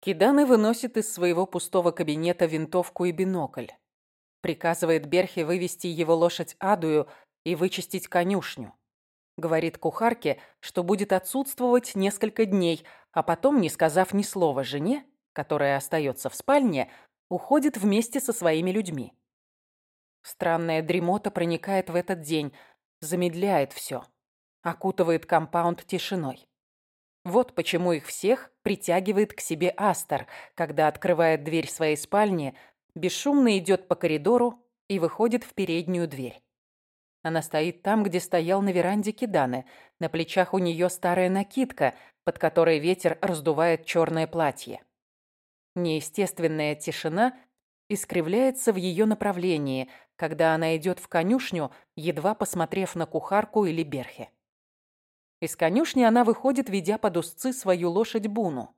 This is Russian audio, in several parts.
Киданы выносит из своего пустого кабинета винтовку и бинокль. Приказывает Берхе вывести его лошадь Адую и вычистить конюшню. Говорит кухарке, что будет отсутствовать несколько дней, а потом, не сказав ни слова жене, которая остается в спальне, уходит вместе со своими людьми. Странная дремота проникает в этот день, замедляет все, окутывает компаунд тишиной. Вот почему их всех притягивает к себе Астер, когда открывает дверь своей спальни, бесшумно идет по коридору и выходит в переднюю дверь. Она стоит там, где стоял на веранде Киданы. На плечах у нее старая накидка, под которой ветер раздувает черное платье. Неестественная тишина искривляется в ее направлении, когда она идет в конюшню, едва посмотрев на кухарку или берхе. Из конюшни она выходит, ведя под узцы свою лошадь Буну.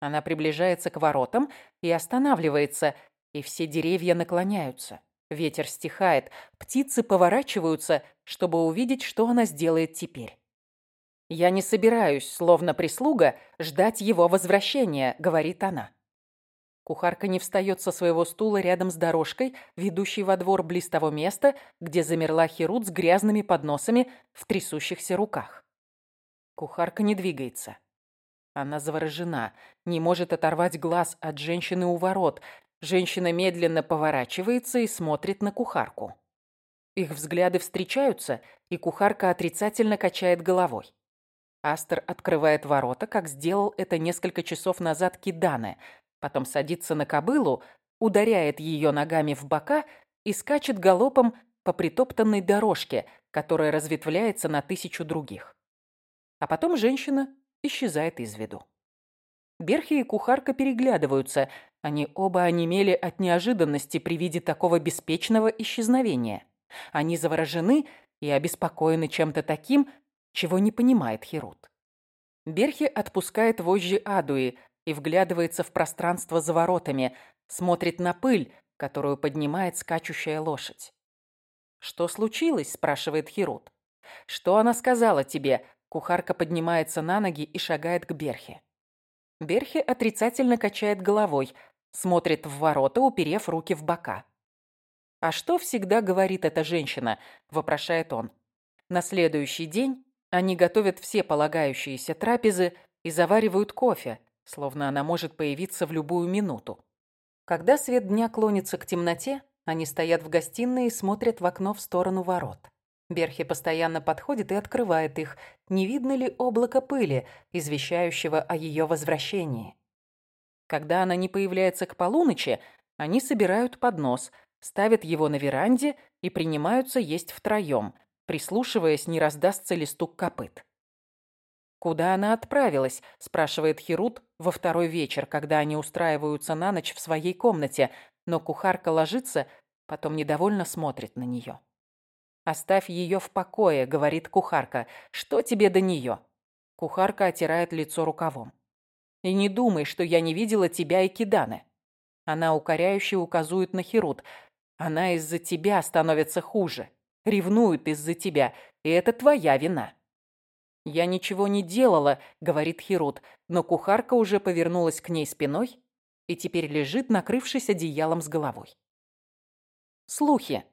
Она приближается к воротам и останавливается, и все деревья наклоняются. Ветер стихает, птицы поворачиваются, чтобы увидеть, что она сделает теперь. «Я не собираюсь, словно прислуга, ждать его возвращения», — говорит она. Кухарка не встает со своего стула рядом с дорожкой, ведущей во двор близ того места, где замерла Херут с грязными подносами в трясущихся руках. Кухарка не двигается. Она заворожена, не может оторвать глаз от женщины у ворот. Женщина медленно поворачивается и смотрит на кухарку. Их взгляды встречаются, и кухарка отрицательно качает головой. Астер открывает ворота, как сделал это несколько часов назад Кидане, потом садится на кобылу, ударяет ее ногами в бока и скачет галопом по притоптанной дорожке, которая разветвляется на тысячу других. А потом женщина исчезает из виду. Берхи и кухарка переглядываются. Они оба онемели от неожиданности при виде такого беспечного исчезновения. Они заворожены и обеспокоены чем-то таким, чего не понимает Херут. Берхи отпускает вожжи Адуи и вглядывается в пространство за воротами, смотрит на пыль, которую поднимает скачущая лошадь. «Что случилось?» – спрашивает Херут. «Что она сказала тебе?» Кухарка поднимается на ноги и шагает к Берхе. Берхе отрицательно качает головой, смотрит в ворота, уперев руки в бока. «А что всегда говорит эта женщина?» – вопрошает он. На следующий день они готовят все полагающиеся трапезы и заваривают кофе, словно она может появиться в любую минуту. Когда свет дня клонится к темноте, они стоят в гостиной и смотрят в окно в сторону ворот. Берхи постоянно подходит и открывает их. Не видно ли облако пыли, извещающего о ее возвращении? Когда она не появляется к полуночи, они собирают поднос, ставят его на веранде и принимаются есть втроем, прислушиваясь, не раздастся ли стук копыт. «Куда она отправилась?» – спрашивает Херут во второй вечер, когда они устраиваются на ночь в своей комнате, но кухарка ложится, потом недовольно смотрит на нее. «Оставь ее в покое», — говорит кухарка. «Что тебе до нее?» Кухарка отирает лицо рукавом. «И не думай, что я не видела тебя и Киданы». Она укоряюще указывает на Херут. «Она из-за тебя становится хуже. Ревнует из-за тебя, и это твоя вина». «Я ничего не делала», — говорит Херут, но кухарка уже повернулась к ней спиной и теперь лежит, накрывшись одеялом с головой. Слухи.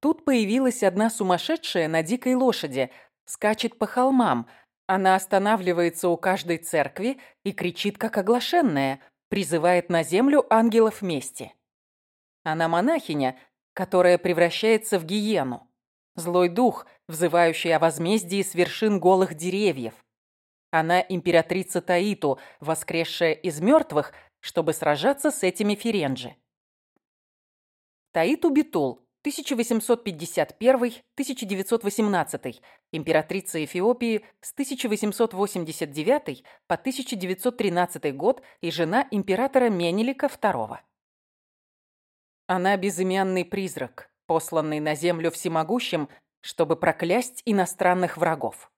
Тут появилась одна сумасшедшая на дикой лошади, скачет по холмам. Она останавливается у каждой церкви и кричит, как оглашенная, призывает на землю ангелов мести. Она монахиня, которая превращается в гиену. Злой дух, взывающий о возмездии с вершин голых деревьев. Она императрица Таиту, воскресшая из мертвых, чтобы сражаться с этими ференджи. Таиту Битул 1851-1918, императрица Эфиопии с 1889 по 1913 год и жена императора Менелика II. Она безымянный призрак, посланный на землю всемогущим, чтобы проклясть иностранных врагов.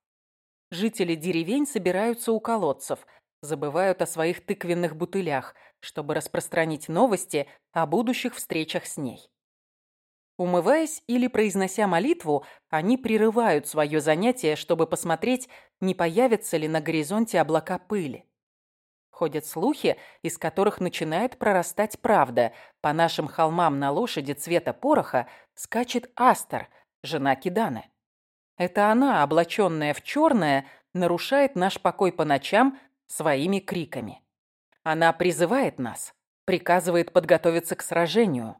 Жители деревень собираются у колодцев, забывают о своих тыквенных бутылях, чтобы распространить новости о будущих встречах с ней. Умываясь или произнося молитву, они прерывают свое занятие, чтобы посмотреть, не появятся ли на горизонте облака пыли. Ходят слухи, из которых начинает прорастать правда. По нашим холмам на лошади цвета пороха скачет Астер, жена Киданы. Это она, облаченная в черное, нарушает наш покой по ночам своими криками. Она призывает нас, приказывает подготовиться к сражению.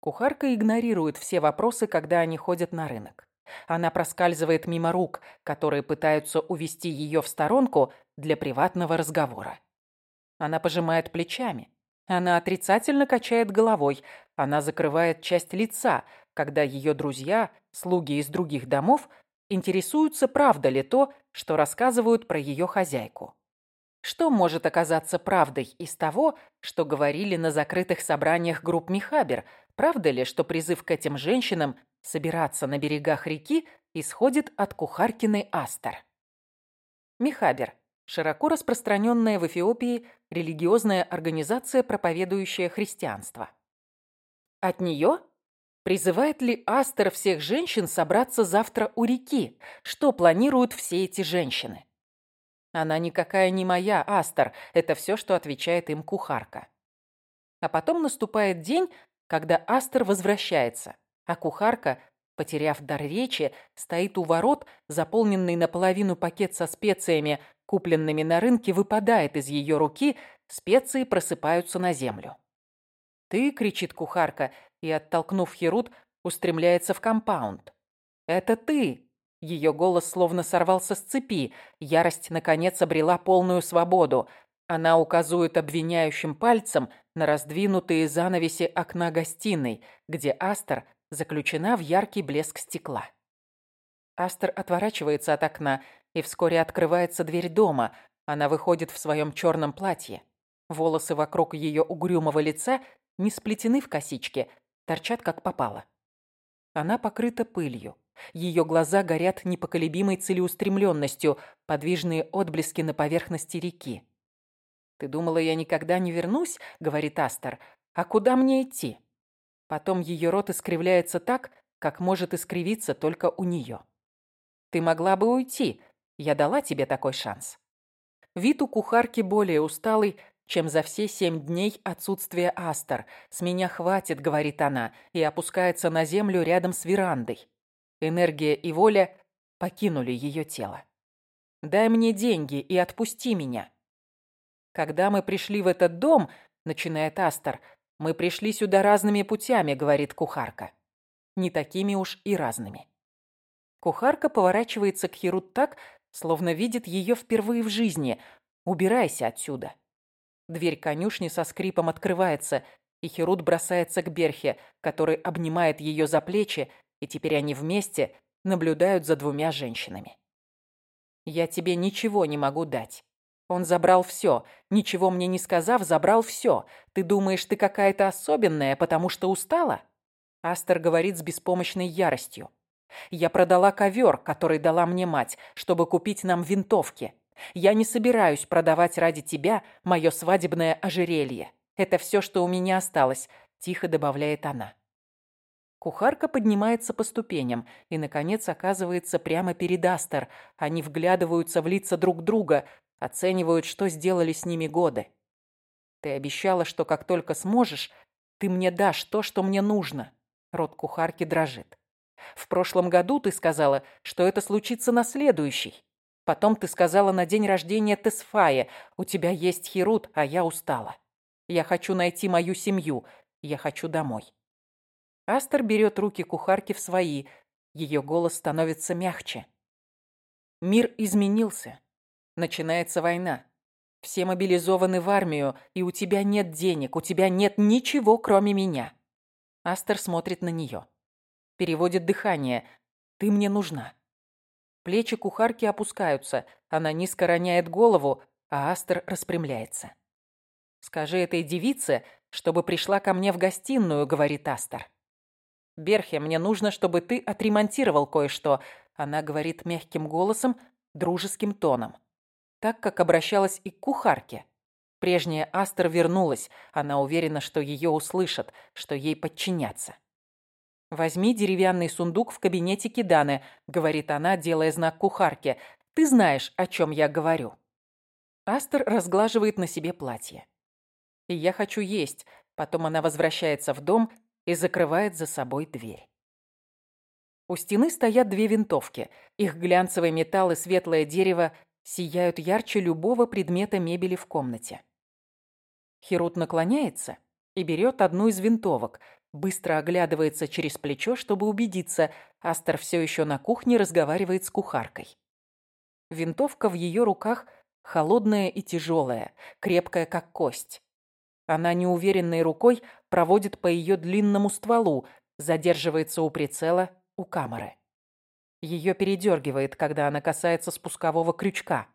Кухарка игнорирует все вопросы, когда они ходят на рынок. Она проскальзывает мимо рук, которые пытаются увести ее в сторонку для приватного разговора. Она пожимает плечами. Она отрицательно качает головой. Она закрывает часть лица, когда ее друзья, слуги из других домов, интересуются, правда ли то, что рассказывают про ее хозяйку. Что может оказаться правдой из того, что говорили на закрытых собраниях групп Михабер? Правда ли, что призыв к этим женщинам собираться на берегах реки исходит от кухаркиной Астер? Михабер – широко распространенная в Эфиопии религиозная организация, проповедующая христианство. От нее Призывает ли Астер всех женщин собраться завтра у реки? Что планируют все эти женщины? Она никакая не моя, Астер. Это все, что отвечает им кухарка. А потом наступает день, когда Астер возвращается, а кухарка, потеряв дар речи, стоит у ворот, заполненный наполовину пакет со специями, купленными на рынке, выпадает из ее руки, специи просыпаются на землю. «Ты!» — кричит кухарка, и, оттолкнув Херут, устремляется в компаунд. «Это ты!» Ее голос словно сорвался с цепи. Ярость, наконец, обрела полную свободу. Она указывает обвиняющим пальцем на раздвинутые занавеси окна гостиной, где Астер заключена в яркий блеск стекла. Астер отворачивается от окна, и вскоре открывается дверь дома. Она выходит в своем черном платье. Волосы вокруг ее угрюмого лица не сплетены в косички, торчат как попало. Она покрыта пылью. Ее глаза горят непоколебимой целеустремленностью, подвижные отблески на поверхности реки. «Ты думала, я никогда не вернусь?» — говорит Астер. «А куда мне идти?» Потом ее рот искривляется так, как может искривиться только у нее. «Ты могла бы уйти. Я дала тебе такой шанс». Вид у кухарки более усталый, чем за все семь дней отсутствия Астер. «С меня хватит», — говорит она, и опускается на землю рядом с верандой. Энергия и воля покинули ее тело. «Дай мне деньги и отпусти меня». «Когда мы пришли в этот дом», — начинает Астер, «мы пришли сюда разными путями», — говорит кухарка. «Не такими уж и разными». Кухарка поворачивается к Херут так, словно видит ее впервые в жизни. «Убирайся отсюда». Дверь конюшни со скрипом открывается, и Херут бросается к Берхе, который обнимает ее за плечи и теперь они вместе наблюдают за двумя женщинами. «Я тебе ничего не могу дать. Он забрал все, ничего мне не сказав, забрал все. Ты думаешь, ты какая-то особенная, потому что устала?» Астер говорит с беспомощной яростью. «Я продала ковер, который дала мне мать, чтобы купить нам винтовки. Я не собираюсь продавать ради тебя мое свадебное ожерелье. Это все, что у меня осталось», – тихо добавляет она. Кухарка поднимается по ступеням и, наконец, оказывается прямо перед Астер. Они вглядываются в лица друг друга, оценивают, что сделали с ними годы. «Ты обещала, что как только сможешь, ты мне дашь то, что мне нужно». Рот кухарки дрожит. «В прошлом году ты сказала, что это случится на следующий. Потом ты сказала на день рождения Тесфая, у тебя есть Херут, а я устала. Я хочу найти мою семью, я хочу домой». Астер берет руки кухарки в свои. Ее голос становится мягче. Мир изменился. Начинается война. Все мобилизованы в армию, и у тебя нет денег, у тебя нет ничего, кроме меня. Астер смотрит на нее. Переводит дыхание. Ты мне нужна. Плечи кухарки опускаются. Она низко роняет голову, а Астер распрямляется. «Скажи этой девице, чтобы пришла ко мне в гостиную», — говорит Астер. «Берхе, мне нужно, чтобы ты отремонтировал кое-что», она говорит мягким голосом, дружеским тоном. Так, как обращалась и к кухарке. Прежняя Астер вернулась. Она уверена, что ее услышат, что ей подчинятся. «Возьми деревянный сундук в кабинете Киданы», — говорит она, делая знак кухарке. «Ты знаешь, о чем я говорю». Астер разглаживает на себе платье. И я хочу есть. Потом она возвращается в дом и закрывает за собой дверь. У стены стоят две винтовки. Их глянцевый металл и светлое дерево сияют ярче любого предмета мебели в комнате. Херут наклоняется и берет одну из винтовок, быстро оглядывается через плечо, чтобы убедиться, Астер все еще на кухне разговаривает с кухаркой. Винтовка в ее руках холодная и тяжелая, крепкая как кость. Она неуверенной рукой проводит по ее длинному стволу, задерживается у прицела, у камеры. Ее передергивает, когда она касается спускового крючка.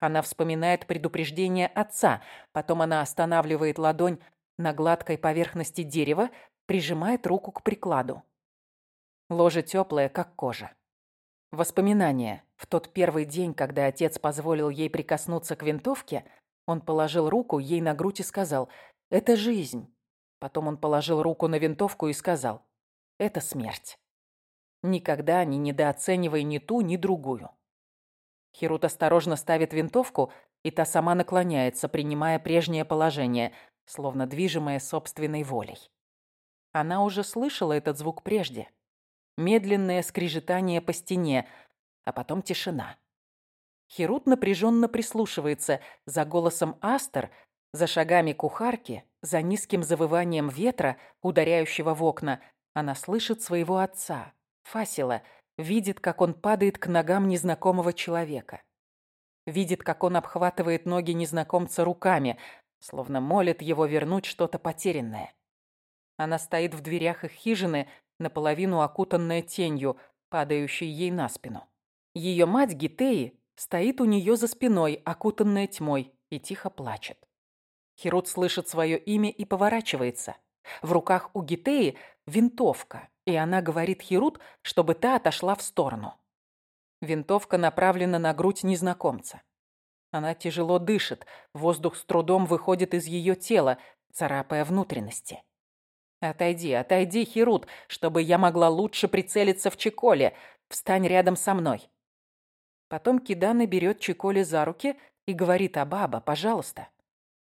Она вспоминает предупреждение отца, потом она останавливает ладонь на гладкой поверхности дерева, прижимает руку к прикладу. Ложе теплое, как кожа. Воспоминания. В тот первый день, когда отец позволил ей прикоснуться к винтовке, он положил руку ей на грудь и сказал «Это жизнь». Потом он положил руку на винтовку и сказал «Это смерть». Никогда не недооценивай ни ту, ни другую. Хирут осторожно ставит винтовку, и та сама наклоняется, принимая прежнее положение, словно движимая собственной волей. Она уже слышала этот звук прежде. Медленное скрежетание по стене, а потом тишина. Херут напряженно прислушивается за голосом Астер, за шагами кухарки, за низким завыванием ветра, ударяющего в окна. Она слышит своего отца, Фасила, видит, как он падает к ногам незнакомого человека. Видит, как он обхватывает ноги незнакомца руками, словно молит его вернуть что-то потерянное. Она стоит в дверях их хижины, наполовину окутанная тенью, падающей ей на спину. Ее мать Гитеи стоит у нее за спиной, окутанная тьмой, и тихо плачет. Херут слышит свое имя и поворачивается. В руках у Гитеи винтовка, и она говорит Херут, чтобы та отошла в сторону. Винтовка направлена на грудь незнакомца. Она тяжело дышит, воздух с трудом выходит из ее тела, царапая внутренности. «Отойди, отойди, Херут, чтобы я могла лучше прицелиться в Чеколе. Встань рядом со мной». Потом Кидана берет Чеколе за руки и говорит «Абаба, пожалуйста».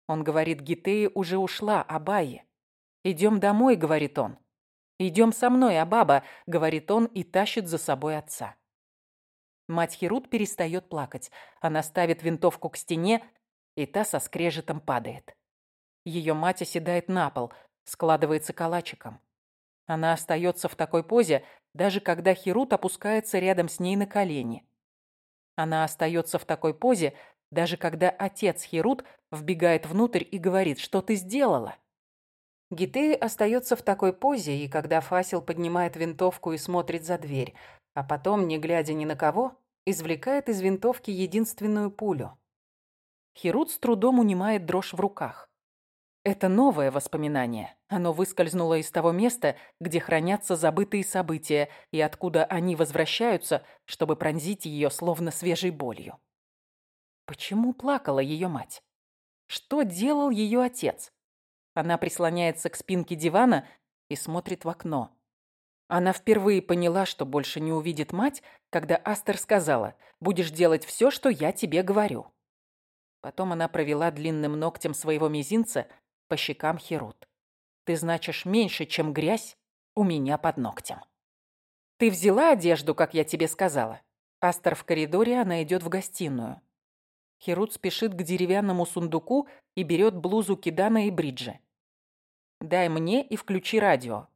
Он говорит «Гитея уже ушла, Абайе». «Идем домой», — говорит он. «Идем со мной, Абаба», — говорит он и тащит за собой отца. Мать Херут перестает плакать. Она ставит винтовку к стене, и та со скрежетом падает. Ее мать оседает на пол, складывается калачиком. Она остается в такой позе, даже когда Херут опускается рядом с ней на колени. Она остается в такой позе, даже когда отец Херут вбегает внутрь и говорит, что ты сделала. Гитея остается в такой позе, и когда Фасил поднимает винтовку и смотрит за дверь, а потом, не глядя ни на кого, извлекает из винтовки единственную пулю. Херут с трудом унимает дрожь в руках. Это новое воспоминание. Оно выскользнуло из того места, где хранятся забытые события, и откуда они возвращаются, чтобы пронзить ее словно свежей болью. Почему плакала ее мать? Что делал ее отец? Она прислоняется к спинке дивана и смотрит в окно. Она впервые поняла, что больше не увидит мать, когда Астер сказала «Будешь делать все, что я тебе говорю». Потом она провела длинным ногтем своего мизинца по щекам Херут. Ты значишь меньше, чем грязь у меня под ногтем. Ты взяла одежду, как я тебе сказала? Астер в коридоре, она идет в гостиную. Херут спешит к деревянному сундуку и берет блузу Кидана и Бриджи. «Дай мне и включи радио».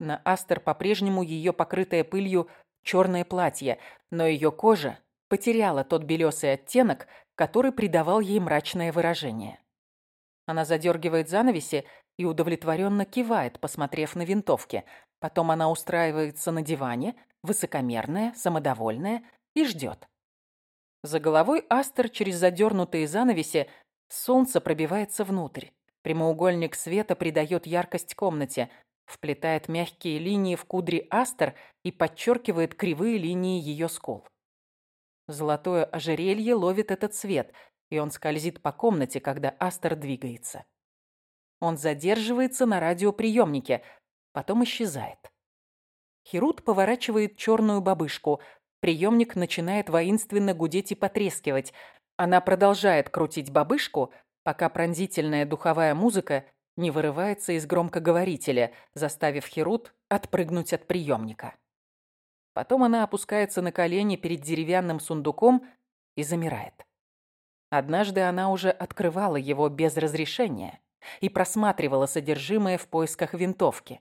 На Астер по-прежнему ее покрытое пылью черное платье, но ее кожа потеряла тот белесый оттенок, который придавал ей мрачное выражение. Она задергивает занавеси и удовлетворенно кивает, посмотрев на винтовки. Потом она устраивается на диване, высокомерная, самодовольная, и ждет. За головой Астер через задернутые занавеси солнце пробивается внутрь. Прямоугольник света придает яркость комнате, вплетает мягкие линии в кудри Астер и подчеркивает кривые линии ее скул. Золотое ожерелье ловит этот свет – и он скользит по комнате, когда Астер двигается. Он задерживается на радиоприемнике, потом исчезает. Херут поворачивает черную бабышку. Приемник начинает воинственно гудеть и потрескивать. Она продолжает крутить бабышку, пока пронзительная духовая музыка не вырывается из громкоговорителя, заставив Херут отпрыгнуть от приемника. Потом она опускается на колени перед деревянным сундуком и замирает. Однажды она уже открывала его без разрешения и просматривала содержимое в поисках винтовки.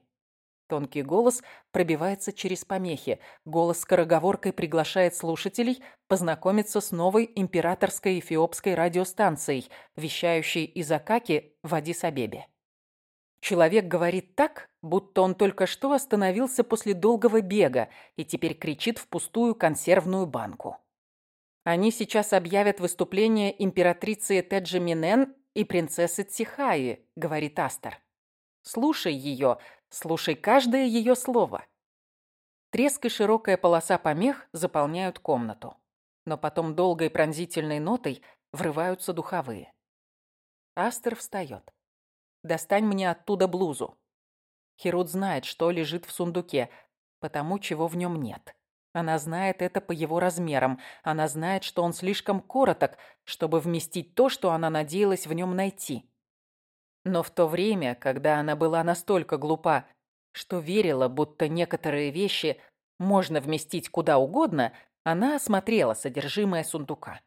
Тонкий голос пробивается через помехи. Голос скороговоркой приглашает слушателей познакомиться с новой императорской эфиопской радиостанцией, вещающей из Акаки в Адис-Абебе. Человек говорит так, будто он только что остановился после долгого бега и теперь кричит в пустую консервную банку. Они сейчас объявят выступление императрицы Теджи Минен и принцессы Цихаи, говорит Астер. Слушай ее, Слушай каждое ее слово. Треск и широкая полоса помех заполняют комнату. Но потом долгой пронзительной нотой врываются духовые. Астер встает. «Достань мне оттуда блузу». Херут знает, что лежит в сундуке, потому чего в нем нет. Она знает это по его размерам. Она знает, что он слишком короток, чтобы вместить то, что она надеялась в нем найти. Но в то время, когда она была настолько глупа, что верила, будто некоторые вещи можно вместить куда угодно, она осмотрела содержимое сундука.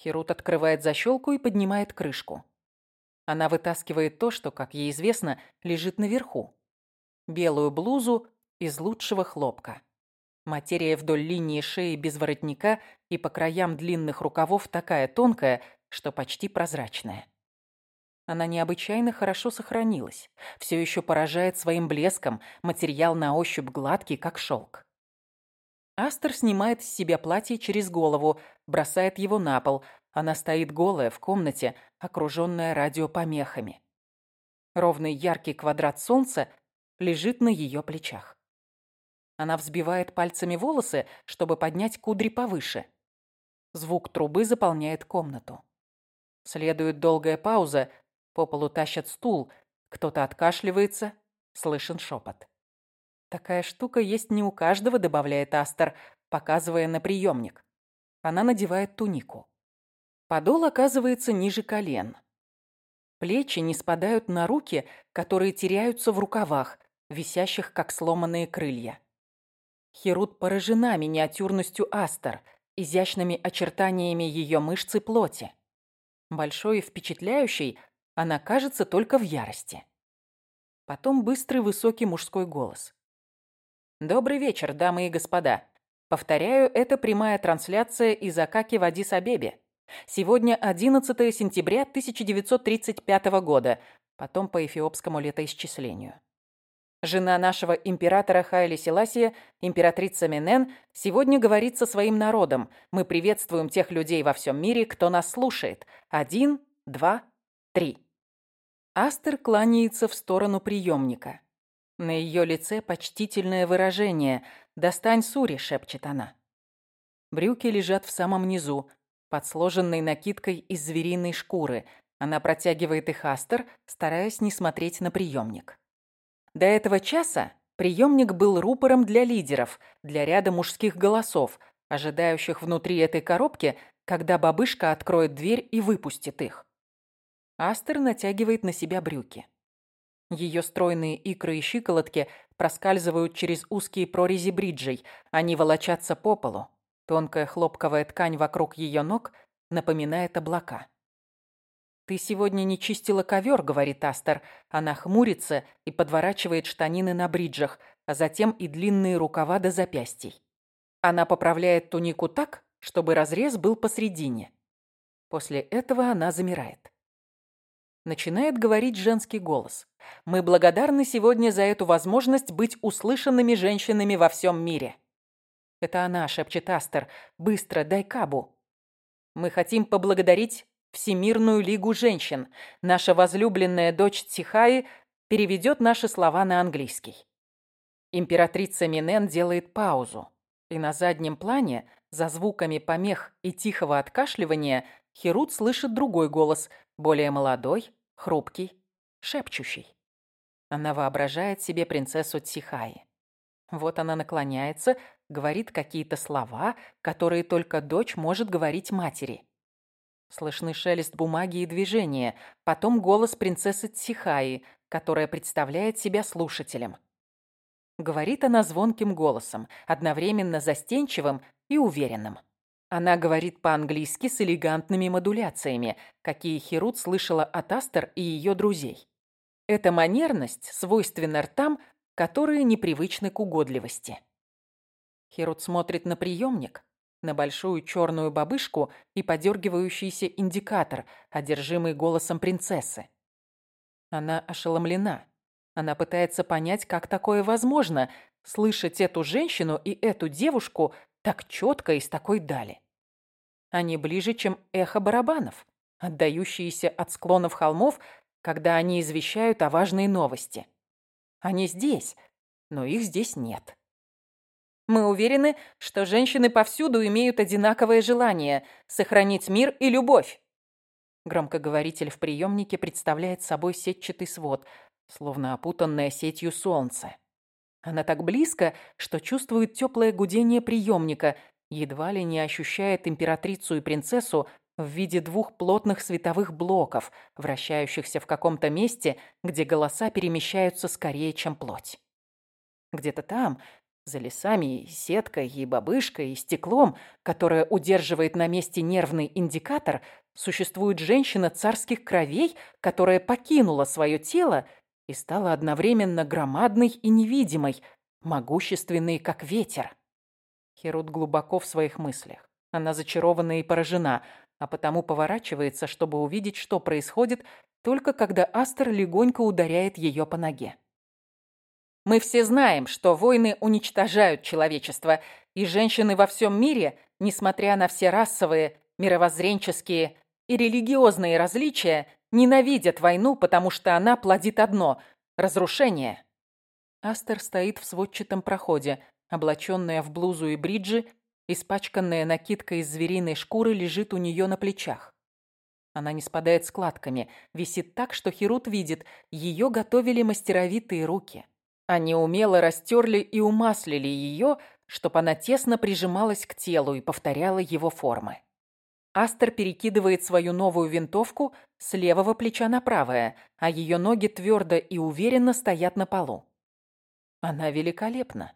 Херут открывает защелку и поднимает крышку. Она вытаскивает то, что, как ей известно, лежит наверху. Белую блузу из лучшего хлопка. Материя вдоль линии шеи без воротника и по краям длинных рукавов такая тонкая, что почти прозрачная. Она необычайно хорошо сохранилась. Все еще поражает своим блеском, материал на ощупь гладкий, как шелк. Астер снимает с себя платье через голову, бросает его на пол. Она стоит голая в комнате, окруженная радиопомехами. Ровный яркий квадрат солнца лежит на ее плечах. Она взбивает пальцами волосы, чтобы поднять кудри повыше. Звук трубы заполняет комнату. Следует долгая пауза, по полу тащат стул, кто-то откашливается, слышен шепот. «Такая штука есть не у каждого», — добавляет Астер, показывая на приемник. Она надевает тунику. Подол оказывается ниже колен. Плечи не спадают на руки, которые теряются в рукавах, висящих как сломанные крылья. Херут поражена миниатюрностью Астер, изящными очертаниями ее мышцы плоти. Большой и впечатляющий, она кажется только в ярости. Потом быстрый высокий мужской голос. «Добрый вечер, дамы и господа. Повторяю, это прямая трансляция из Акаки в Адис-Абебе. Сегодня 11 сентября 1935 года, потом по эфиопскому летоисчислению. Жена нашего императора Хайли Селасия, императрица Менен, сегодня говорит со своим народом. Мы приветствуем тех людей во всем мире, кто нас слушает. Один, два, три. Астер кланяется в сторону приемника. На ее лице почтительное выражение. «Достань Сури», — шепчет она. Брюки лежат в самом низу, под сложенной накидкой из звериной шкуры. Она протягивает их Астер, стараясь не смотреть на приемник. До этого часа приемник был рупором для лидеров, для ряда мужских голосов, ожидающих внутри этой коробки, когда бабышка откроет дверь и выпустит их. Астер натягивает на себя брюки. Ее стройные икры и щиколотки проскальзывают через узкие прорези бриджей. Они волочатся по полу. Тонкая хлопковая ткань вокруг ее ног напоминает облака. «Ты сегодня не чистила ковер», — говорит Астер. Она хмурится и подворачивает штанины на бриджах, а затем и длинные рукава до запястий. Она поправляет тунику так, чтобы разрез был посредине. После этого она замирает. Начинает говорить женский голос. «Мы благодарны сегодня за эту возможность быть услышанными женщинами во всем мире». Это она, шепчет Астер. «Быстро, дай кабу». «Мы хотим поблагодарить Всемирную Лигу Женщин. Наша возлюбленная дочь Тихаи переведет наши слова на английский». Императрица Минен делает паузу. И на заднем плане, за звуками помех и тихого откашливания, Херут слышит другой голос, более молодой, хрупкий, шепчущий. Она воображает себе принцессу Тихаи. Вот она наклоняется, говорит какие-то слова, которые только дочь может говорить матери. Слышны шелест бумаги и движения, потом голос принцессы Цихаи, которая представляет себя слушателем. Говорит она звонким голосом, одновременно застенчивым и уверенным. Она говорит по-английски с элегантными модуляциями, какие Херут слышала от Астер и ее друзей. Эта манерность свойственна ртам, которые непривычны к угодливости. Херут смотрит на приемник, на большую черную бабышку и подергивающийся индикатор, одержимый голосом принцессы. Она ошеломлена. Она пытается понять, как такое возможно, слышать эту женщину и эту девушку так четко и с такой дали. Они ближе, чем эхо барабанов, отдающиеся от склонов холмов, когда они извещают о важной новости. Они здесь, но их здесь нет. Мы уверены, что женщины повсюду имеют одинаковое желание сохранить мир и любовь. Громкоговоритель в приемнике представляет собой сетчатый свод, словно опутанная сетью солнце. Она так близко, что чувствует теплое гудение приемника, едва ли не ощущает императрицу и принцессу в виде двух плотных световых блоков, вращающихся в каком-то месте, где голоса перемещаются скорее, чем плоть. Где-то там, за лесами, сеткой и бабышкой, и стеклом, которое удерживает на месте нервный индикатор, существует женщина царских кровей, которая покинула свое тело и стала одновременно громадной и невидимой, могущественной, как ветер. Херут глубоко в своих мыслях. Она зачарована и поражена, а потому поворачивается, чтобы увидеть, что происходит, только когда Астер легонько ударяет ее по ноге. Мы все знаем, что войны уничтожают человечество, и женщины во всем мире, несмотря на все расовые, мировоззренческие и религиозные различия, ненавидят войну, потому что она плодит одно – разрушение. Астер стоит в сводчатом проходе, облаченная в блузу и бриджи, испачканная накидка из звериной шкуры лежит у нее на плечах. Она не спадает складками, висит так, что Херут видит, ее готовили мастеровитые руки. Они умело растерли и умаслили ее, чтобы она тесно прижималась к телу и повторяла его формы. Астер перекидывает свою новую винтовку с левого плеча на правое, а ее ноги твердо и уверенно стоят на полу. Она великолепна.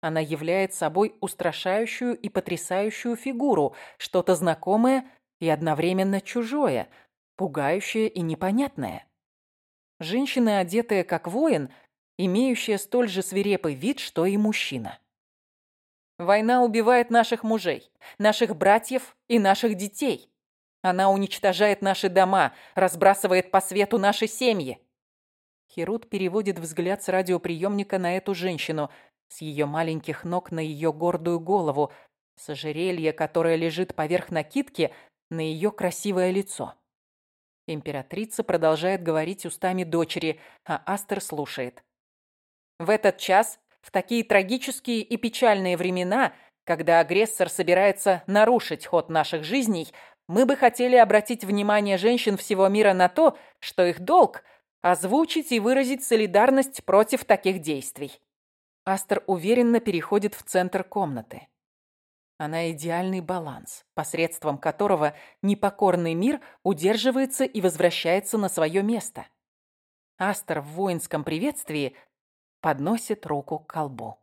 Она являет собой устрашающую и потрясающую фигуру, что-то знакомое и одновременно чужое, пугающее и непонятное. Женщина, одетая как воин, имеющая столь же свирепый вид, что и мужчина. Война убивает наших мужей, наших братьев и наших детей. Она уничтожает наши дома, разбрасывает по свету наши семьи. Херут переводит взгляд с радиоприемника на эту женщину, с ее маленьких ног на ее гордую голову, с ожерелья, которое лежит поверх накидки, на ее красивое лицо. Императрица продолжает говорить устами дочери, а Астер слушает. В этот час, в такие трагические и печальные времена, когда агрессор собирается нарушить ход наших жизней, мы бы хотели обратить внимание женщин всего мира на то, что их долг – озвучить и выразить солидарность против таких действий. Астер уверенно переходит в центр комнаты. Она идеальный баланс, посредством которого непокорный мир удерживается и возвращается на свое место. Астер в воинском приветствии подносит руку к колбу.